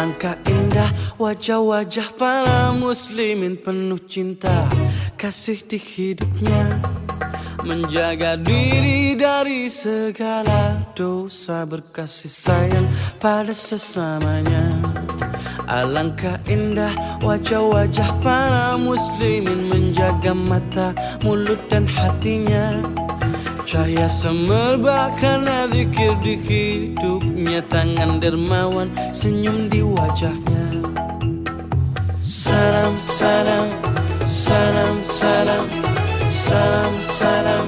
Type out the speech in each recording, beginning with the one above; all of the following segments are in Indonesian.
Alangkah indah wajah-wajah para muslimin penuh cinta. Kasih di hidupnya Menjaga diri dari segala dosa berkasih sayang pada sesamanya. Alangkah indah wajah-wajah para muslimin Menjaga mata, mulut dan hatinya Cahaya semerbak karena di hidupnya. Tangan dermawan senyum di wajahnya. Salam, salam, salam, salam Salam, salam,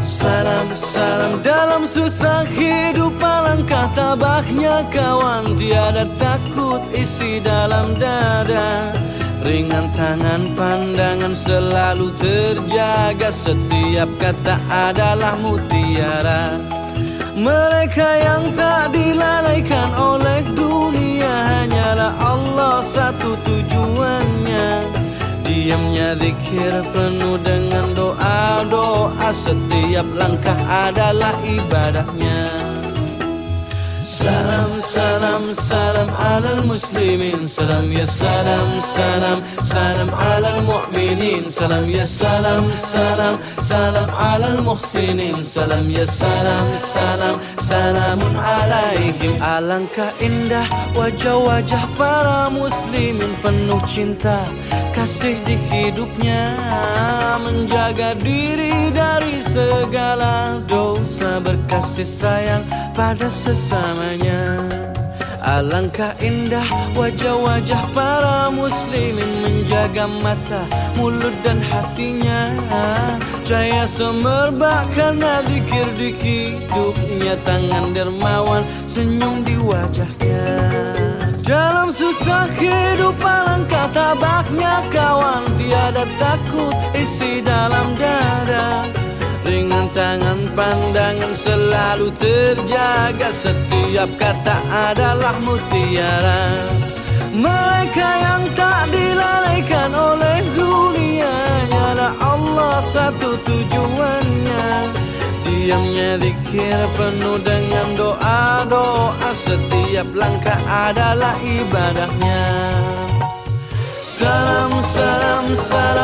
salam, salam. Dalam susah hidup alangkah tabahnya kawan. Tiada takut isi dalam dada Ringan tangan pandangan selalu terjaga. Setiap kata adalah mutiara. Mereka yang tak dilalaikan oleh dunia Hanyalah Allah satu tujuannya. Diamnya zikir penuh dengan doa-doa. Setiap langkah adalah ibadahnya salam, salam alal muslimin. Salam ya salam, salam, salam alal mu'minin. Salam ya salam, salam, salam alal muhsinin. Salam ya salam, salam, salamun alaihim Alangkah indah wajah-wajah para muslimin. Penuh cinta, kasih di hidupnya. Menjaga diri dari segala dosa. Berkasih sayang pada sesamanya Alangkah indah wajah-wajah para muslimin Menjaga mata, mulut dan hatinya. Cahaya semerbak karena zikir di hidupnya Tangan dermawan senyum di wajahnya. Dalam susah hidup alangkah tabaknya kawan Tiada takut isi dalam dada. Ringan tangan pandangan selalu terjaga. Setiap kata adalah mutiara. Mereka yang tak dilalaikan oleh dunia Nyala Allah satu tujuannya. Diamnya zikir penuh dengan doa-doa. Setiap langkah adalah ibadahnya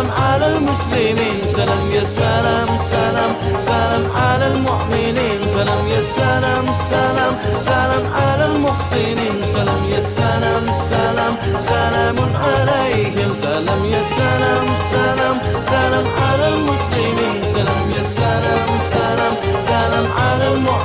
سلام على المسلمين. سلام يا سلام سلام سلام على المؤمنين. سلام يا سلام سلام سلام على المحسنين. سلام يا سلام سلام سلام عليهم. سلام يا سلام سلام سلام على المسلمين. سلام يا سلام سلام سلام على المؤمنين.